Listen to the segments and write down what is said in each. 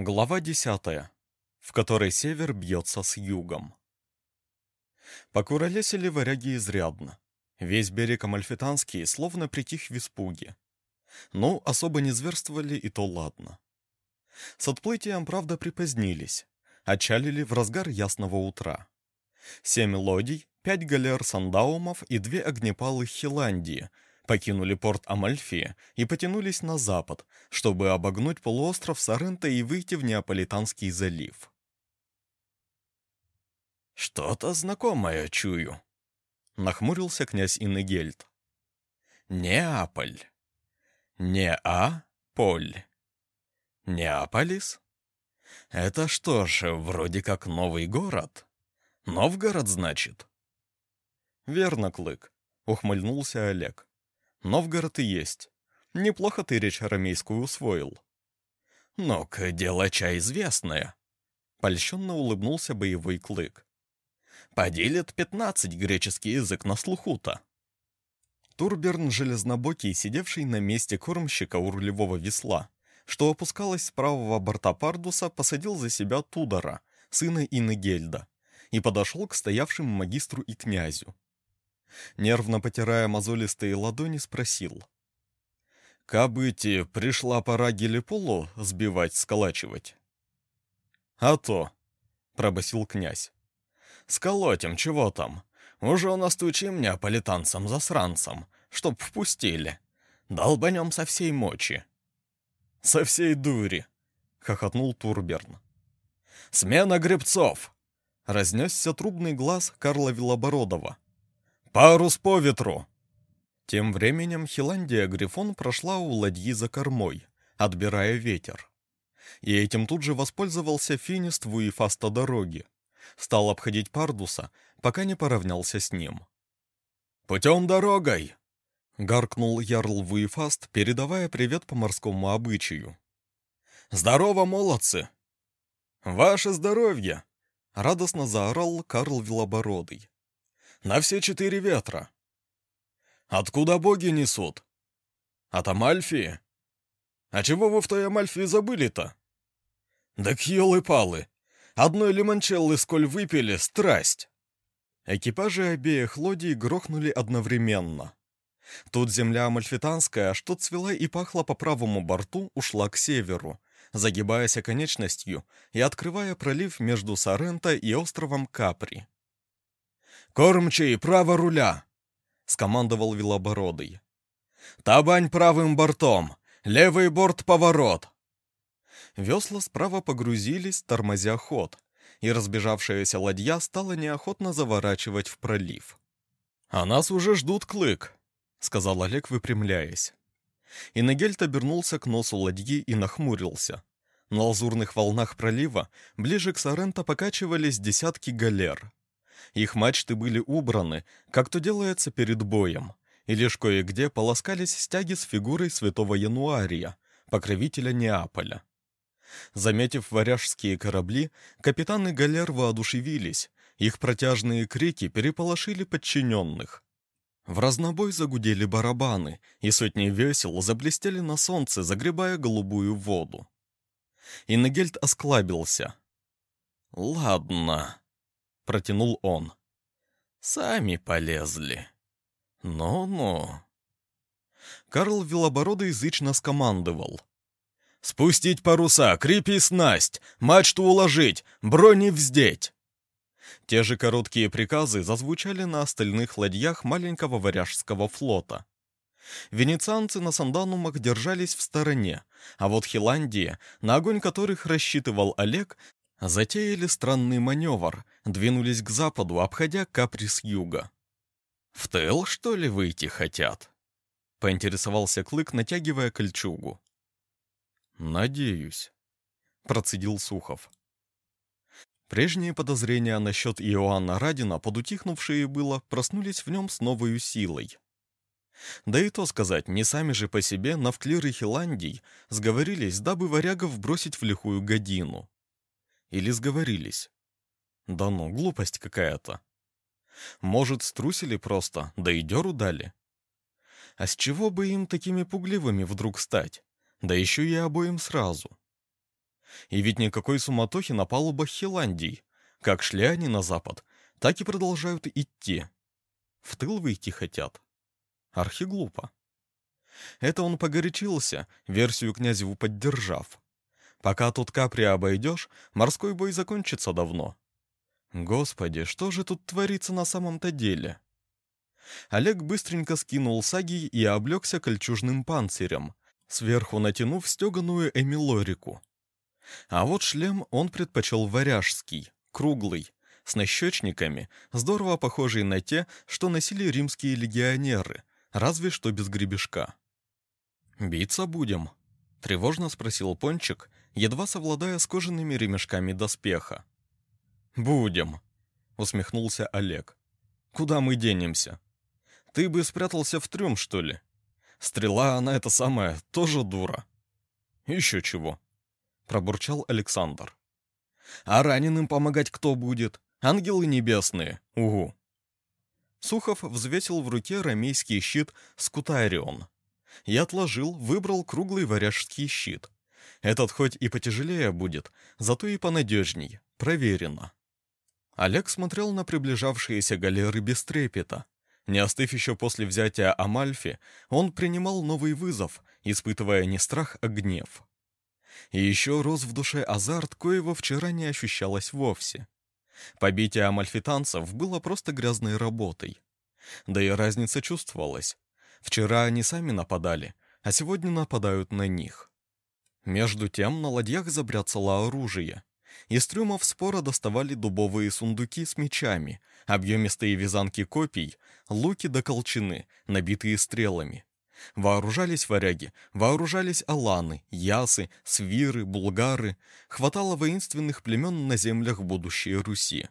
Глава 10, в которой север бьется с югом. Покуролесили варяги изрядно. Весь берег Амальфитанский словно притих в испуге. Ну, особо не зверствовали, и то ладно. С отплытием, правда, припозднились. Отчалили в разгар ясного утра. Семь лодий, пять галер сандаумов и две огнепалы Хиландии — покинули порт Амальфи и потянулись на запад, чтобы обогнуть полуостров Соренто и выйти в Неаполитанский залив. «Что-то знакомое чую», — нахмурился князь Иннегельд. «Неаполь. Не-а-поль. Неаполис? Это что ж, вроде как новый город? Новгород, значит?» «Верно, Клык», — ухмыльнулся Олег. Новгород и есть. Неплохо ты речь арамейскую усвоил. Ну-ка, дело чай известное. Польщенно улыбнулся боевой клык. Поделит пятнадцать греческий язык на слуху-то. Турберн железнобокий, сидевший на месте кормщика у рулевого весла, что опускалось с правого борта Пардуса, посадил за себя Тудора, сына Иннегельда, и подошел к стоявшим магистру и князю. Нервно потирая мозолистые ладони, спросил. «Кабыти, пришла пора гелиполу сбивать, сколачивать?» «А то», — пробасил князь. «Сколотим, чего там? Уже настучим неаполитанцам-засранцам, чтоб впустили. Долбанем со всей мочи». «Со всей дури», — хохотнул Турберн. «Смена гребцов!» — разнесся трубный глаз Карла Вилобородова. «Парус по ветру!» Тем временем Хиландия Грифон прошла у ладьи за кормой, отбирая ветер. И этим тут же воспользовался финист Вуефаста дороги. Стал обходить Пардуса, пока не поравнялся с ним. «Путем дорогой!» — гаркнул Ярл Вуефаст, передавая привет по морскому обычаю. «Здорово, молодцы!» «Ваше здоровье!» — радостно заорал Карл Велобородый на все четыре ветра. Откуда боги несут? От Амальфии? А чего вы в той Амальфии забыли-то? Да кьелы-палы! Одной лимончеллы сколь выпили, страсть! Экипажи обеих лодий грохнули одновременно. Тут земля амальфитанская, что цвела и пахла по правому борту, ушла к северу, загибаясь оконечностью и открывая пролив между Соренто и островом Капри. «Кормчий, право руля!» — скомандовал Велобородый. «Табань правым бортом! Левый борт поворот!» Весла справа погрузились, тормозя ход, и разбежавшаяся ладья стала неохотно заворачивать в пролив. «А нас уже ждут клык», — сказал Олег, выпрямляясь. Иннегельт обернулся к носу ладьи и нахмурился. На лазурных волнах пролива ближе к Соренто покачивались десятки галер. Их мачты были убраны, как то делается перед боем, и лишь кое-где полоскались стяги с фигурой святого Януария, покровителя Неаполя. Заметив варяжские корабли, капитаны галер воодушевились, их протяжные крики переполошили подчиненных. В разнобой загудели барабаны, и сотни весел заблестели на солнце, загребая голубую воду. Иннегельд осклабился. «Ладно», протянул он. «Сами полезли. Ну-ну». Карл Велобородый язычно скомандовал. «Спустить паруса, крепи снасть, мачту уложить, брони вздеть!» Те же короткие приказы зазвучали на остальных ладьях маленького варяжского флота. Венецианцы на санданумах держались в стороне, а вот Хиландия, на огонь которых рассчитывал Олег, затеяли странный маневр, двинулись к западу, обходя Капри с юга. «В тыл, что ли, выйти хотят?» — поинтересовался Клык, натягивая кольчугу. «Надеюсь», — процедил Сухов. Прежние подозрения насчет Иоанна Радина, подутихнувшие было, проснулись в нем с новой силой. Да и то сказать, не сами же по себе Навклир и Хиландий сговорились, дабы варягов бросить в лихую годину. Или сговорились? Да ну, глупость какая-то. Может, струсили просто, да и дёру дали? А с чего бы им такими пугливыми вдруг стать? Да еще и обоим сразу. И ведь никакой суматохи на палубах Хиландий. Как шли они на запад, так и продолжают идти. В тыл выйти хотят. Архиглупо. Это он погорячился, версию князеву поддержав. Пока тут капри обойдешь, морской бой закончится давно. Господи, что же тут творится на самом-то деле? Олег быстренько скинул саги и облегся кольчужным панцирем, сверху натянув стеганую эмилорику. А вот шлем он предпочел варяжский, круглый, с нащечниками, здорово похожий на те, что носили римские легионеры, разве что без гребешка. «Биться будем?» — тревожно спросил Пончик, едва совладая с кожаными ремешками доспеха. «Будем», — усмехнулся Олег. «Куда мы денемся? Ты бы спрятался в трюм, что ли? Стрела, она это самая, тоже дура». «Еще чего», — пробурчал Александр. «А раненым помогать кто будет? Ангелы небесные, угу». Сухов взвесил в руке рамейский щит Скутарион. Я отложил, выбрал круглый варяжский щит. Этот хоть и потяжелее будет, зато и понадежней, проверено. Олег смотрел на приближавшиеся галеры без трепета. Не остыв еще после взятия Амальфи, он принимал новый вызов, испытывая не страх, а гнев. И еще рос в душе азарт, коего вчера не ощущалось вовсе. Побитие амальфитанцев было просто грязной работой. Да и разница чувствовалась. Вчера они сами нападали, а сегодня нападают на них. Между тем на ладьях забряцало оружие. Из трюмов спора доставали дубовые сундуки с мечами, объемистые вязанки копий, луки до колчины, набитые стрелами. Вооружались варяги, вооружались аланы, ясы, свиры, булгары. Хватало воинственных племен на землях будущей Руси.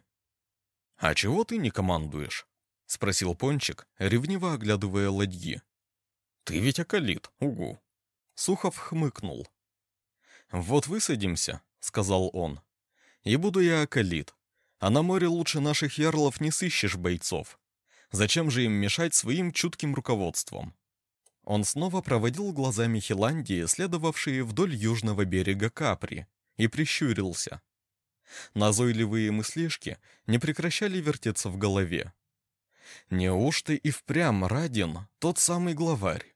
«А чего ты не командуешь?» — спросил Пончик, ревниво оглядывая ладьи. «Ты ведь околит, угу!» Сухов хмыкнул. «Вот высадимся», — сказал он, и буду я околит. А на море лучше наших ярлов не сыщешь бойцов. Зачем же им мешать своим чутким руководством? Он снова проводил глазами Хиландии, следовавшие вдоль южного берега Капри, и прищурился. Назойливые мыслишки не прекращали вертеться в голове. Неужто и впрямь Радин тот самый главарь?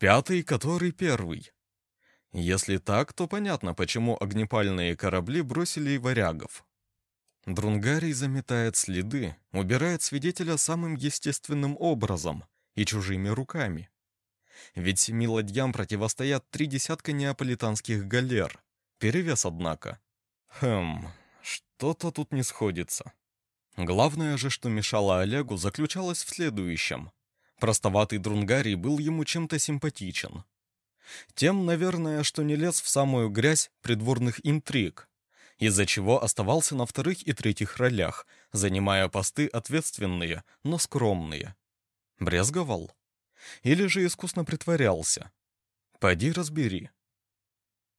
Пятый, который первый. Если так, то понятно, почему огнепальные корабли бросили варягов. Друнгарий заметает следы, убирает свидетеля самым естественным образом и чужими руками. Ведь семи ладьям противостоят три десятка неаполитанских галер. Перевес, однако. Хм, что-то тут не сходится. Главное же, что мешало Олегу, заключалось в следующем. Простоватый Друнгарий был ему чем-то симпатичен. Тем, наверное, что не лез в самую грязь придворных интриг, из-за чего оставался на вторых и третьих ролях, занимая посты ответственные, но скромные. Брезговал? Или же искусно притворялся? Пойди разбери.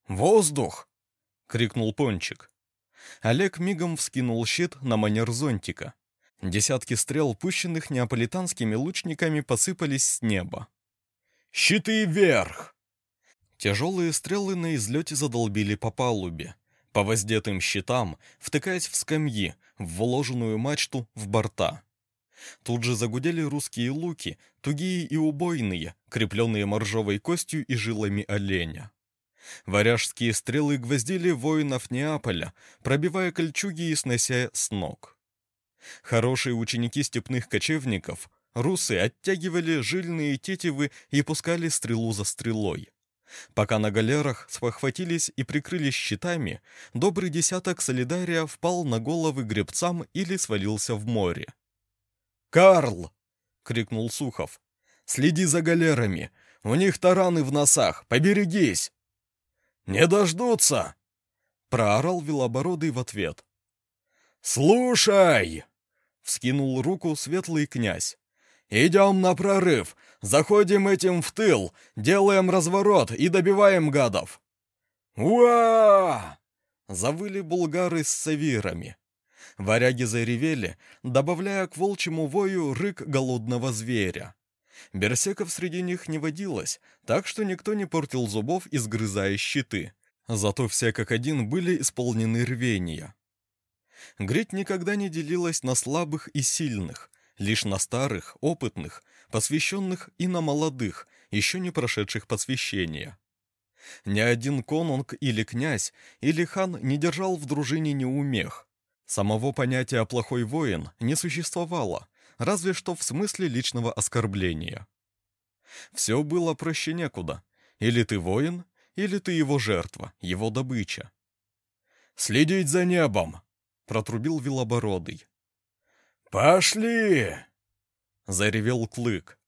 «Воздух!» — крикнул Пончик. Олег мигом вскинул щит на манер зонтика. Десятки стрел, пущенных неаполитанскими лучниками, посыпались с неба. «Щиты вверх!» Тяжелые стрелы на излете задолбили по палубе, по воздетым щитам, втыкаясь в скамьи, в вложенную мачту, в борта. Тут же загудели русские луки, тугие и убойные, крепленные моржовой костью и жилами оленя. Варяжские стрелы гвоздили воинов Неаполя, пробивая кольчуги и снося с ног. Хорошие ученики степных кочевников, русы оттягивали жильные тетивы и пускали стрелу за стрелой. Пока на галерах спохватились и прикрылись щитами, добрый десяток солидария впал на головы гребцам или свалился в море. «Карл!» — крикнул Сухов. «Следи за галерами! У них тараны в носах! Поберегись!» «Не дождутся!» — проорал Велобородый в ответ. «Слушай!» — вскинул руку светлый князь. «Идем на прорыв! Заходим этим в тыл, делаем разворот и добиваем гадов!» «Уа!» — завыли булгары с савирами. Варяги заревели, добавляя к волчьему вою рык голодного зверя. Берсеков среди них не водилось, так что никто не портил зубов, изгрызая щиты. Зато все как один были исполнены рвения. Греть никогда не делилась на слабых и сильных, лишь на старых, опытных, посвященных и на молодых, еще не прошедших посвящения. Ни один конунг или князь или хан не держал в дружине неумех. Самого понятия «плохой воин» не существовало, разве что в смысле личного оскорбления. Все было проще некуда. Или ты воин, или ты его жертва, его добыча. «Следить за небом!» — протрубил Велобородый. «Пошли!» — заревел Клык.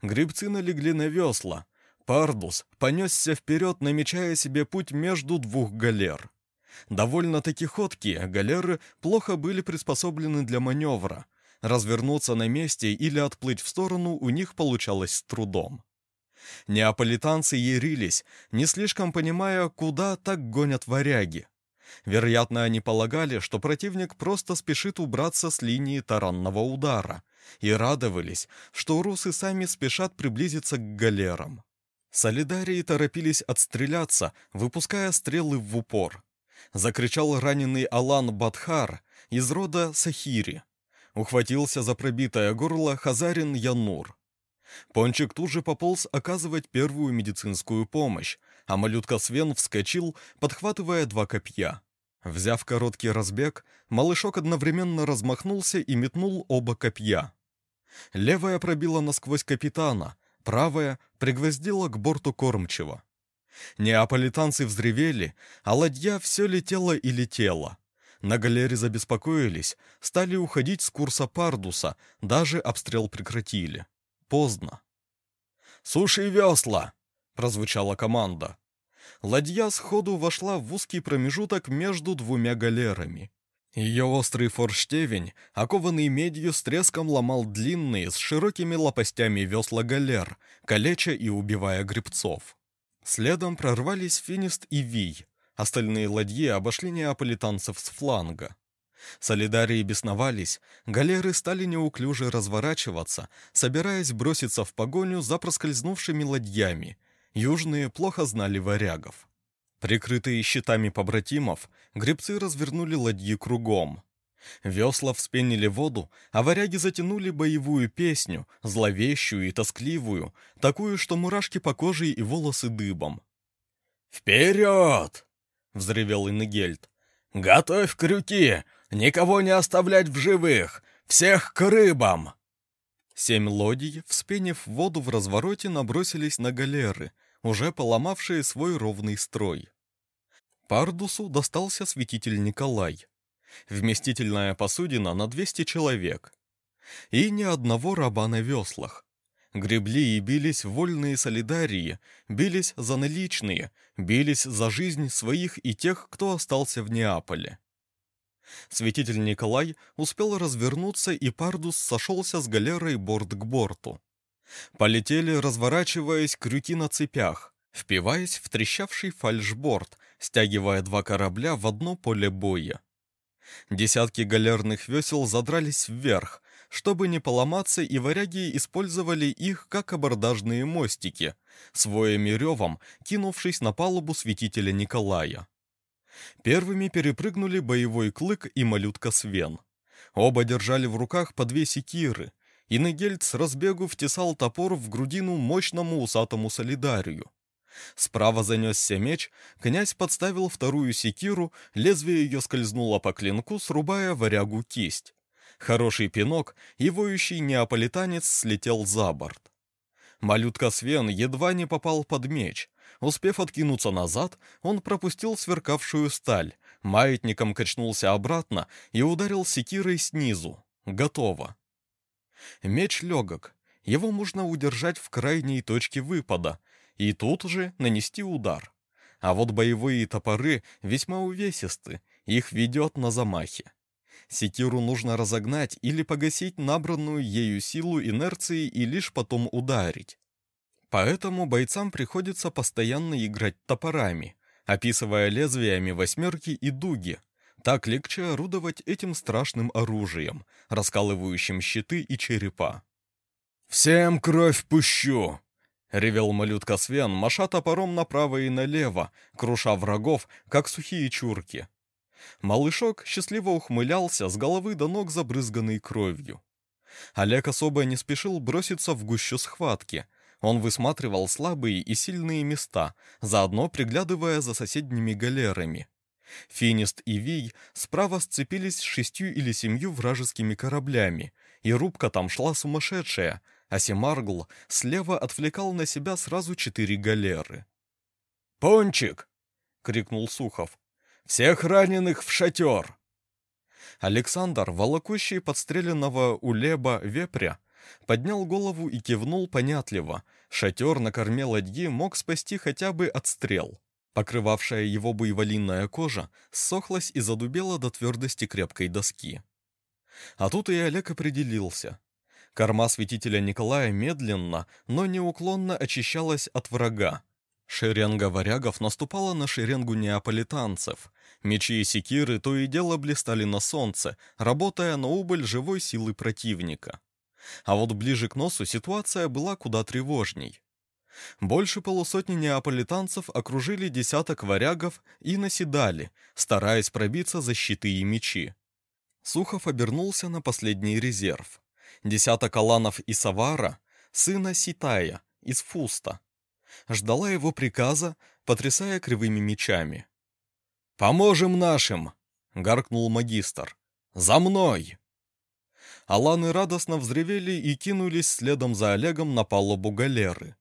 Грибцы налегли на весла. Пардус понесся вперед, намечая себе путь между двух галер. Довольно-таки ходкие галеры плохо были приспособлены для маневра. Развернуться на месте или отплыть в сторону у них получалось с трудом. Неаполитанцы ярились, не слишком понимая, куда так гонят варяги. Вероятно, они полагали, что противник просто спешит убраться с линии таранного удара, и радовались, что русы сами спешат приблизиться к галерам. Солидарии торопились отстреляться, выпуская стрелы в упор. Закричал раненый Алан Бадхар из рода Сахири. Ухватился за пробитое горло Хазарин Янур. Пончик тут же пополз оказывать первую медицинскую помощь, а малютка Свен вскочил, подхватывая два копья. Взяв короткий разбег, малышок одновременно размахнулся и метнул оба копья. Левая пробила насквозь капитана, правая пригвоздила к борту кормчего. Неаполитанцы взревели, а ладья все летела и летела. На галере забеспокоились, стали уходить с курса Пардуса, даже обстрел прекратили. Поздно. «Суши весла!» — прозвучала команда. Ладья сходу вошла в узкий промежуток между двумя галерами. Ее острый форштевень, окованный медью, с треском ломал длинные, с широкими лопастями весла галер, калеча и убивая гребцов. Следом прорвались Финист и Вий. Остальные ладьи обошли неаполитанцев с фланга. Солидарии бесновались, галеры стали неуклюже разворачиваться, собираясь броситься в погоню за проскользнувшими ладьями. Южные плохо знали варягов. Прикрытые щитами побратимов, гребцы развернули ладьи кругом. Весла вспенили воду, а варяги затянули боевую песню, зловещую и тоскливую, такую, что мурашки по коже и волосы дыбом. «Вперед!» — взревел Иннегельд. «Готовь крюки! Никого не оставлять в живых! Всех к рыбам!» Семь лодий, вспенив воду в развороте, набросились на галеры, уже поломавшие свой ровный строй. Пардусу достался святитель Николай. Вместительная посудина на 200 человек. И ни одного раба на веслах. Гребли и бились вольные солидарии, бились за наличные, бились за жизнь своих и тех, кто остался в Неаполе. Святитель Николай успел развернуться, и Пардус сошелся с галерой борт к борту. Полетели, разворачиваясь, крюки на цепях, впиваясь в трещавший фальшборд, стягивая два корабля в одно поле боя. Десятки галерных весел задрались вверх, чтобы не поломаться, и варяги использовали их как абордажные мостики, своим ревом кинувшись на палубу святителя Николая. Первыми перепрыгнули боевой клык и малютка Свен. Оба держали в руках по две секиры, и Негельд с разбегу втесал топор в грудину мощному усатому солидарию. Справа занесся меч, князь подставил вторую секиру, лезвие ее скользнуло по клинку, срубая варягу кисть. Хороший пинок, и воющий неаполитанец слетел за борт. Малютка Свен едва не попал под меч, Успев откинуться назад, он пропустил сверкавшую сталь, маятником качнулся обратно и ударил секирой снизу. Готово. Меч легок, его можно удержать в крайней точке выпада, и тут же нанести удар. А вот боевые топоры весьма увесисты, их ведет на замахе. Секиру нужно разогнать или погасить набранную ею силу инерции и лишь потом ударить. Поэтому бойцам приходится постоянно играть топорами, описывая лезвиями восьмерки и дуги. Так легче орудовать этим страшным оружием, раскалывающим щиты и черепа. «Всем кровь пущу!» — Ревел малютка Свен, маша топором направо и налево, круша врагов, как сухие чурки. Малышок счастливо ухмылялся, с головы до ног забрызганный кровью. Олег особо не спешил броситься в гущу схватки. Он высматривал слабые и сильные места, заодно приглядывая за соседними галерами. Финист и Вий справа сцепились с шестью или семью вражескими кораблями, и рубка там шла сумасшедшая, а Семаргл слева отвлекал на себя сразу четыре галеры. «Пончик!» — крикнул Сухов. «Всех раненых в шатер!» Александр, волокущий подстреленного у Леба вепря, поднял голову и кивнул понятливо. Шатер на корме ладьи мог спасти хотя бы от стрел. Покрывавшая его буйволинная кожа ссохлась и задубела до твердости крепкой доски. А тут и Олег определился. Корма святителя Николая медленно, но неуклонно очищалась от врага. Шеренга варягов наступала на шеренгу неаполитанцев. Мечи и секиры то и дело блистали на солнце, работая на убыль живой силы противника. А вот ближе к носу ситуация была куда тревожней. Больше полусотни неаполитанцев окружили десяток варягов и наседали, стараясь пробиться за щиты и мечи. Сухов обернулся на последний резерв. Десяток аланов и Савара, сына Ситая, из Фуста. Ждала его приказа, потрясая кривыми мечами. «Поможем нашим!» — гаркнул магистр. «За мной!» Аланы радостно взревели и кинулись следом за Олегом на палубу галеры.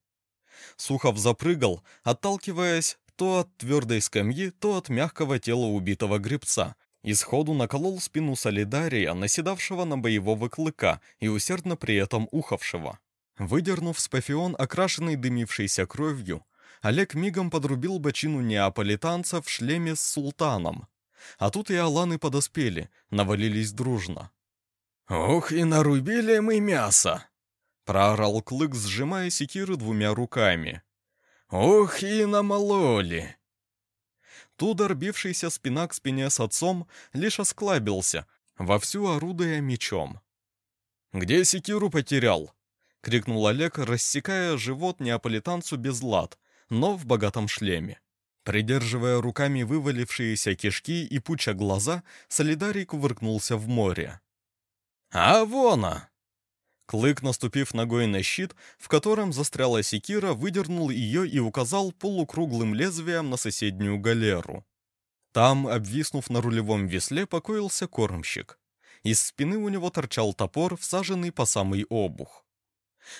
Сухов запрыгал, отталкиваясь то от твердой скамьи, то от мягкого тела убитого гребца, и сходу наколол спину солидария, наседавшего на боевого клыка и усердно при этом ухавшего. Выдернув с пафион, окрашенный дымившейся кровью, Олег мигом подрубил бочину неаполитанца в шлеме с султаном. А тут и аланы подоспели, навалились дружно. «Ох, и нарубили мы мясо!» Проорал Клык, сжимая секиру двумя руками. «Ух, и намололи!» Тудор, бившийся спина к спине с отцом, лишь осклабился, вовсю орудуя мечом. «Где секиру потерял?» — крикнул Олег, рассекая живот неаполитанцу без лад, но в богатом шлеме. Придерживая руками вывалившиеся кишки и пуча глаза, Солидарий кувыркнулся в море. «А вона!» Клык, наступив ногой на щит, в котором застряла секира, выдернул ее и указал полукруглым лезвием на соседнюю галеру. Там, обвиснув на рулевом весле, покоился кормщик. Из спины у него торчал топор, всаженный по самый обух.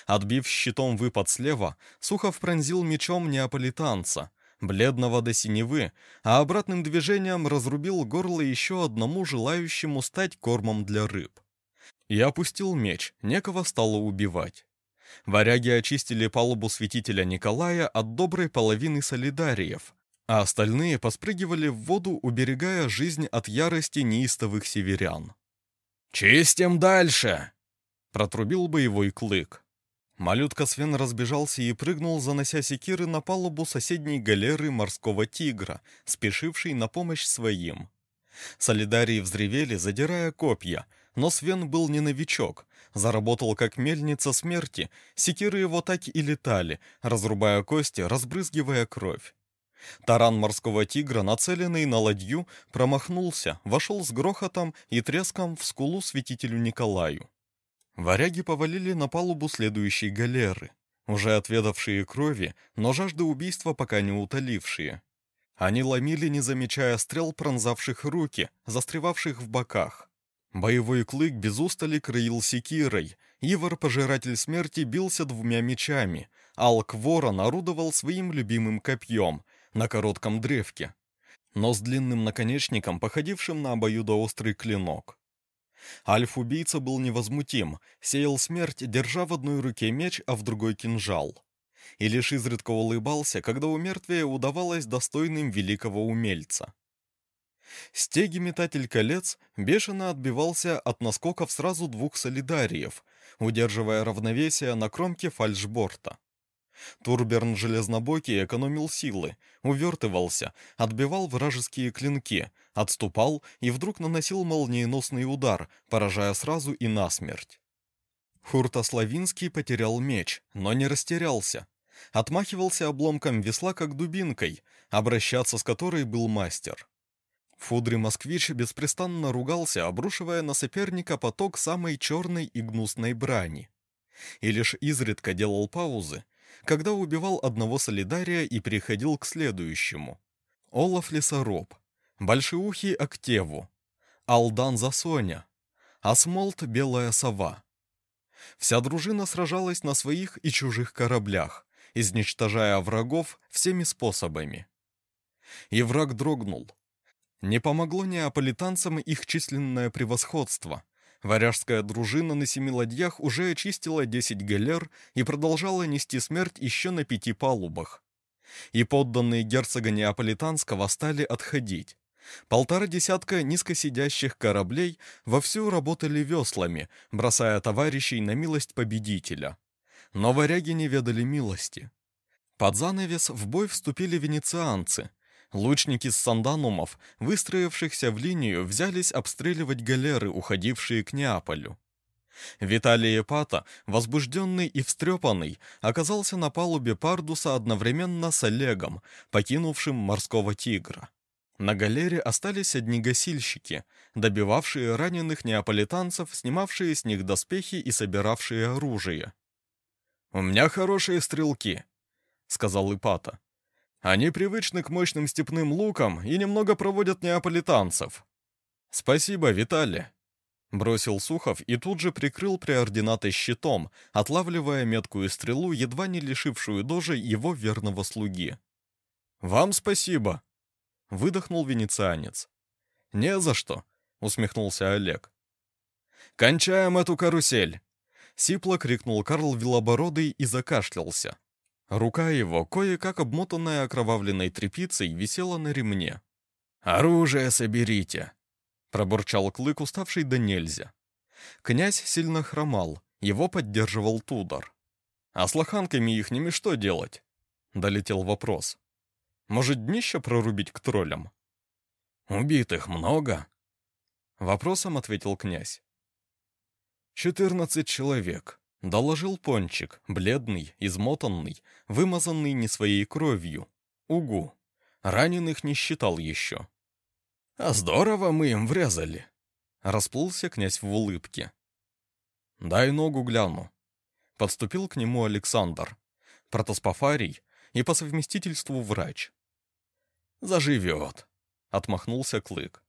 Отбив щитом выпад слева, Сухов пронзил мечом неаполитанца, бледного до синевы, а обратным движением разрубил горло еще одному желающему стать кормом для рыб. Я опустил меч, некого стало убивать. Варяги очистили палубу святителя Николая от доброй половины солидариев, а остальные поспрыгивали в воду, уберегая жизнь от ярости неистовых северян. «Чистим дальше!» — протрубил боевой клык. Малютка Свен разбежался и прыгнул, занося секиры на палубу соседней галеры морского тигра, спешившей на помощь своим. Солидарии взревели, задирая копья — но Свен был не новичок. Заработал как мельница смерти, секиры его так и летали, разрубая кости, разбрызгивая кровь. Таран морского тигра, нацеленный на ладью, промахнулся, вошел с грохотом и треском в скулу святителю Николаю. Варяги повалили на палубу следующей галеры, уже отведавшие крови, но жажды убийства пока не утолившие. Они ломили, не замечая стрел, пронзавших руки, застревавших в боках. Боевой клык без устали краил секирой, Ивар, пожиратель смерти, бился двумя мечами, Алк Ворон орудовал своим любимым копьем на коротком древке, но с длинным наконечником, походившим на обоюдоострый клинок. Альф-убийца был невозмутим, сеял смерть, держа в одной руке меч, а в другой кинжал. И лишь изредка улыбался, когда у мертвия удавалось достойным великого умельца. Стеги-метатель колец бешено отбивался от наскоков сразу двух солидариев, удерживая равновесие на кромке фальшборта. Турберн железнобокий экономил силы, увертывался, отбивал вражеские клинки, отступал и вдруг наносил молниеносный удар, поражая сразу и насмерть. Хуртославинский потерял меч, но не растерялся. Отмахивался обломком весла как дубинкой, обращаться с которой был мастер. Фудри Москвич беспрестанно ругался, обрушивая на соперника поток самой черной и гнусной брани. И лишь изредка делал паузы, когда убивал одного солидария и переходил к следующему. Олаф Лесоруб, Большеухий Актеву, Алдан Засоня, Асмолт Белая Сова. Вся дружина сражалась на своих и чужих кораблях, изничтожая врагов всеми способами. И враг дрогнул. Не помогло неаполитанцам их численное превосходство. Варяжская дружина на семи ладьях уже очистила 10 галер и продолжала нести смерть еще на пяти палубах. И подданные герцога Неаполитанского стали отходить. Полтора десятка низкосидящих кораблей вовсю работали веслами, бросая товарищей на милость победителя. Но варяги не ведали милости. Под занавес в бой вступили венецианцы. Лучники с санданумов, выстроившихся в линию, взялись обстреливать галеры, уходившие к Неаполю. Виталий Эпата, возбужденный и встрепанный, оказался на палубе Пардуса одновременно с Олегом, покинувшим морского тигра. На галере остались одни гасильщики, добивавшие раненых неаполитанцев, снимавшие с них доспехи и собиравшие оружие. «У меня хорошие стрелки», — сказал Ипата. «Они привычны к мощным степным лукам и немного проводят неаполитанцев». «Спасибо, Виталий», — бросил Сухов и тут же прикрыл преординаты щитом, отлавливая меткую стрелу, едва не лишившую дожи его верного слуги. «Вам спасибо», — выдохнул венецианец. «Не за что», — усмехнулся Олег. «Кончаем эту карусель!» Сипло крикнул Карл Велобородый и закашлялся. Рука его, кое-как обмотанная окровавленной тряпицей, висела на ремне. «Оружие соберите!» — пробурчал Клык, уставший до нельзя. Князь сильно хромал, его поддерживал Тудор. «А с лоханками ихними что делать?» — долетел вопрос. «Может, днище прорубить к троллям?» «Убитых много?» Вопросом ответил князь. «Четырнадцать человек», — доложил Пончик, бледный, измотанный, вымазанный не своей кровью. Угу. Раненых не считал еще. «А здорово мы им врезали», — расплылся князь в улыбке. «Дай ногу гляну». Подступил к нему Александр, протоспофарий и по совместительству врач. «Заживет», — отмахнулся Клык.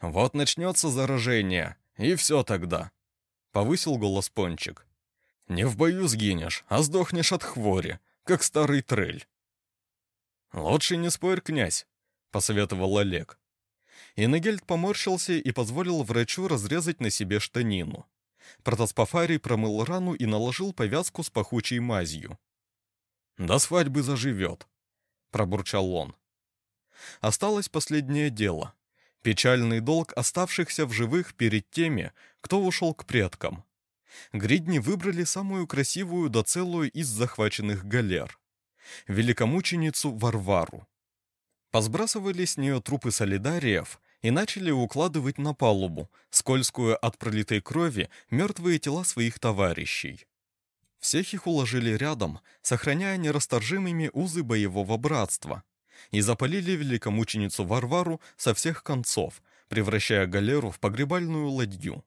«Вот начнется заражение, и все тогда», Повысил голос Пончик. «Не в бою сгинешь, а сдохнешь от хвори, как старый трель». «Лучше не спорь, князь», — посоветовал Олег. Иннегельд поморщился и позволил врачу разрезать на себе штанину. Протоспофарий промыл рану и наложил повязку с пахучей мазью. «До свадьбы заживет», — пробурчал он. Осталось последнее дело Печальный долг оставшихся в живых перед теми, кто ушел к предкам. Гридни выбрали самую красивую да целую из захваченных галер — великомученицу Варвару. Посбрасывали с нее трупы солидариев и начали укладывать на палубу, скользкую от пролитой крови, мертвые тела своих товарищей. Всех их уложили рядом, сохраняя нерасторжимыми узы боевого братства, и запалили великомученицу Варвару со всех концов, превращая галеру в погребальную ладью.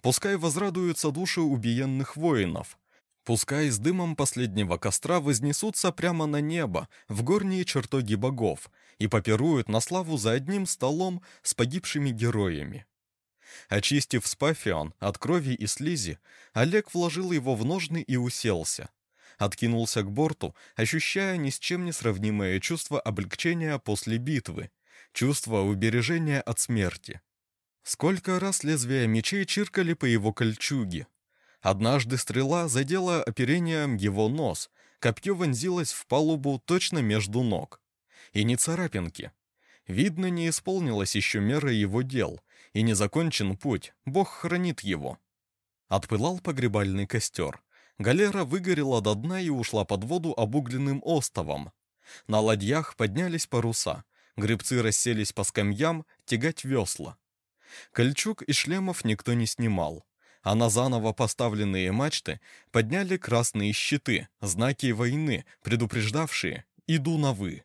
Пускай возрадуются души убиенных воинов, пускай с дымом последнего костра вознесутся прямо на небо, в горние чертоги богов, и попируют на славу за одним столом с погибшими героями. Очистив спафион от крови и слизи, Олег вложил его в ножны и уселся, откинулся к борту, ощущая ни с чем не сравнимое чувство облегчения после битвы, чувство убережения от смерти. Сколько раз лезвия мечей чиркали по его кольчуге. Однажды стрела задела оперением его нос, копье вонзилось в палубу точно между ног. И не царапинки. Видно, не исполнилась еще мера его дел, и не закончен путь, Бог хранит его. Отпылал погребальный костер. Галера выгорела до дна и ушла под воду обугленным остовом. На ладьях поднялись паруса. Гребцы расселись по скамьям тягать весла. Кольчуг и шлемов никто не снимал. а на заново поставленные мачты подняли красные щиты, знаки войны, предупреждавшие «иду на вы».